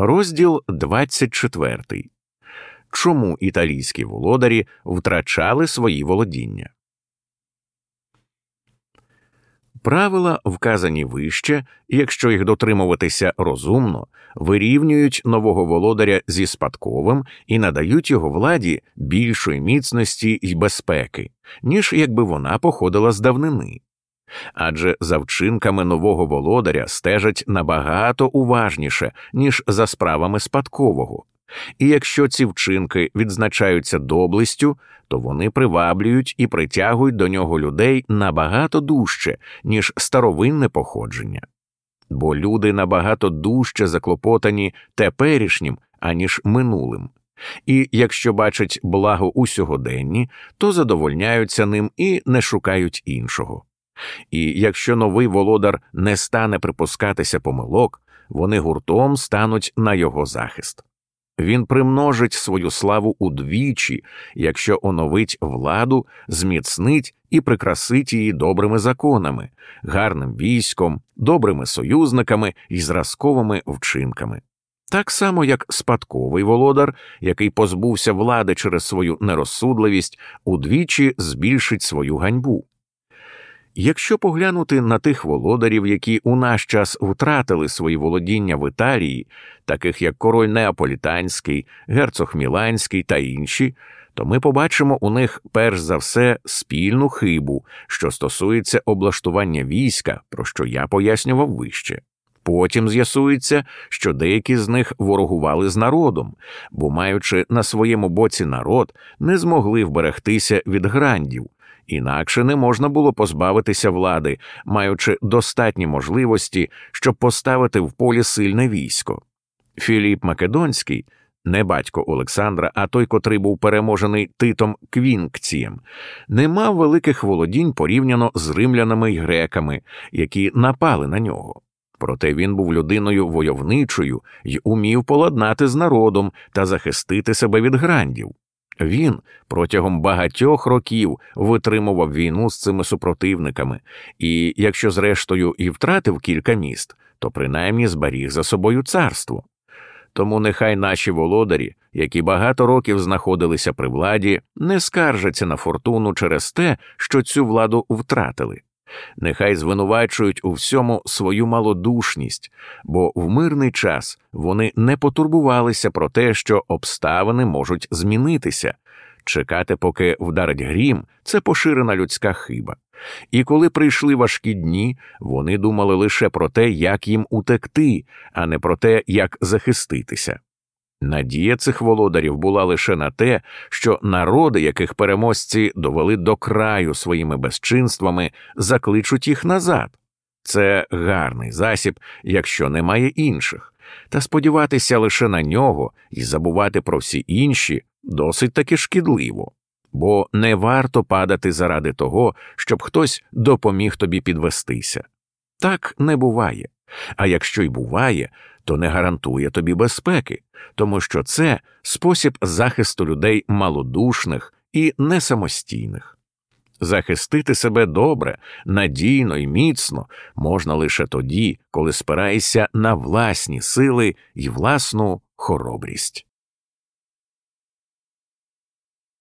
Розділ 24. Чому італійські володарі втрачали свої володіння? Правила, вказані вище, якщо їх дотримуватися розумно, вирівнюють нового володаря зі спадковим і надають його владі більшої міцності й безпеки, ніж якби вона походила з давнини. Адже за вчинками нового володаря стежать набагато уважніше, ніж за справами спадкового. І якщо ці вчинки відзначаються доблестю, то вони приваблюють і притягують до нього людей набагато дужче, ніж старовинне походження. Бо люди набагато дужче заклопотані теперішнім, аніж минулим. І якщо бачать благо у сьогоденні, то задовольняються ним і не шукають іншого. І якщо новий володар не стане припускатися помилок, вони гуртом стануть на його захист. Він примножить свою славу удвічі, якщо оновить владу, зміцнить і прикрасить її добрими законами, гарним військом, добрими союзниками і зразковими вчинками. Так само, як спадковий володар, який позбувся влади через свою нерозсудливість, удвічі збільшить свою ганьбу. Якщо поглянути на тих володарів, які у наш час втратили свої володіння в Італії, таких як король Неаполітанський, герцог Міланський та інші, то ми побачимо у них перш за все спільну хибу, що стосується облаштування війська, про що я пояснював вище. Потім з'ясується, що деякі з них ворогували з народом, бо, маючи на своєму боці народ, не змогли вберегтися від грандів. Інакше не можна було позбавитися влади, маючи достатні можливості, щоб поставити в полі сильне військо. Філіп Македонський, не батько Олександра, а той, котрий був переможений Титом Квінкцієм, не мав великих володінь порівняно з римлянами й греками, які напали на нього. Проте він був людиною войовничою й умів поладнати з народом та захистити себе від грандів. Він протягом багатьох років витримував війну з цими супротивниками, і якщо, зрештою, і втратив кілька міст, то принаймні зберіг за собою царство. Тому нехай наші володарі, які багато років знаходилися при владі, не скаржаться на фортуну через те, що цю владу втратили. Нехай звинувачують у всьому свою малодушність, бо в мирний час вони не потурбувалися про те, що обставини можуть змінитися. Чекати, поки вдарить грім, це поширена людська хиба. І коли прийшли важкі дні, вони думали лише про те, як їм утекти, а не про те, як захиститися. Надія цих володарів була лише на те, що народи, яких переможці довели до краю своїми безчинствами, закличуть їх назад. Це гарний засіб, якщо немає інших, та сподіватися лише на нього і забувати про всі інші досить таки шкідливо, бо не варто падати заради того, щоб хтось допоміг тобі підвестися. Так не буває. А якщо й буває, то не гарантує тобі безпеки, тому що це спосіб захисту людей малодушних і несамостійних. Захистити себе добре, надійно і міцно можна лише тоді, коли спираєшся на власні сили і власну хоробрість.